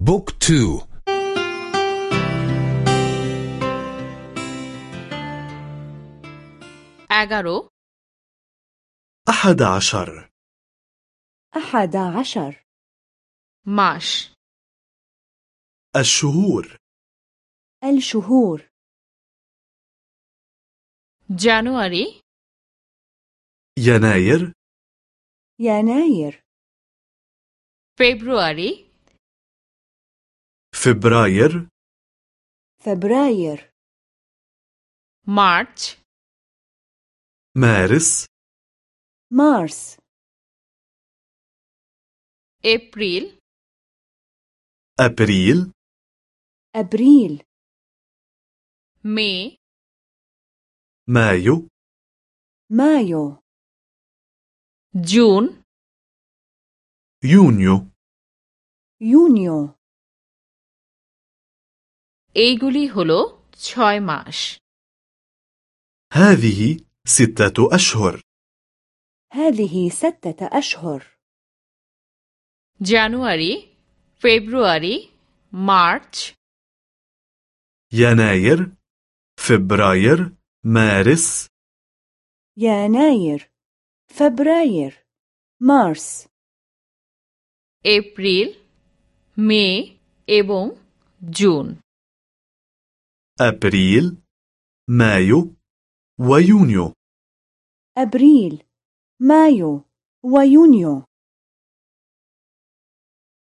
بوك تو. أغارو أحد عشر. أحد عشر. ماش. الشهور. الشهور. جانواري. يناير. يناير. فبراير. Februar. Februar. March. Mars. Mars. April. April. April. May. Mayo. Mayo. June. Junio. Junio. এইগুলি হলো ছয় মাস هذه ستة أشهر هذه ستة أشهر জানুয়ারি February March يناير فبراير مارس يناير فبراير مارس April May এবং জুন أبريل مايو ويونيو. أبريل مايو ويونيو.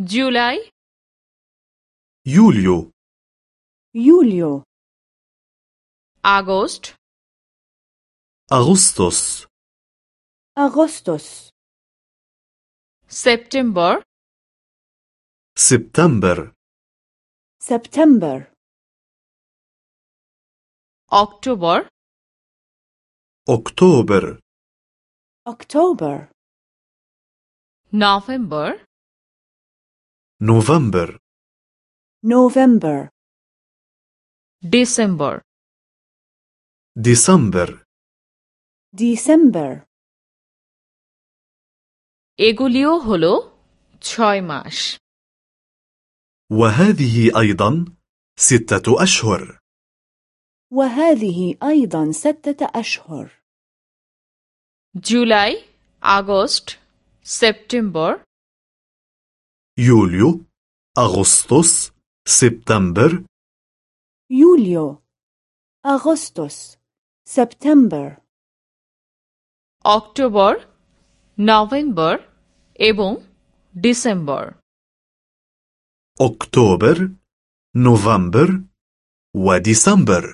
جولاي يوليو. يوليو. أغسطس أغسطس. أغسطس. سبتمبر سبتمبر. سبتمبر. অক্টোবর أكتوبر أكتوبر নভেম্বর نوفمبر نوفمبر ডিসেম্বর ديسمبر ديسمبر এগুলিও হলো ছয় মাস وهذه أيضا ستة أشهر وهذه أيضا ستة أشهر July August September يوليو أغسطس سبتمبر يوليو أغسطس سبتمبر October November এবং ডিসেম্বর أكتوبر نوفمبر وديسمبر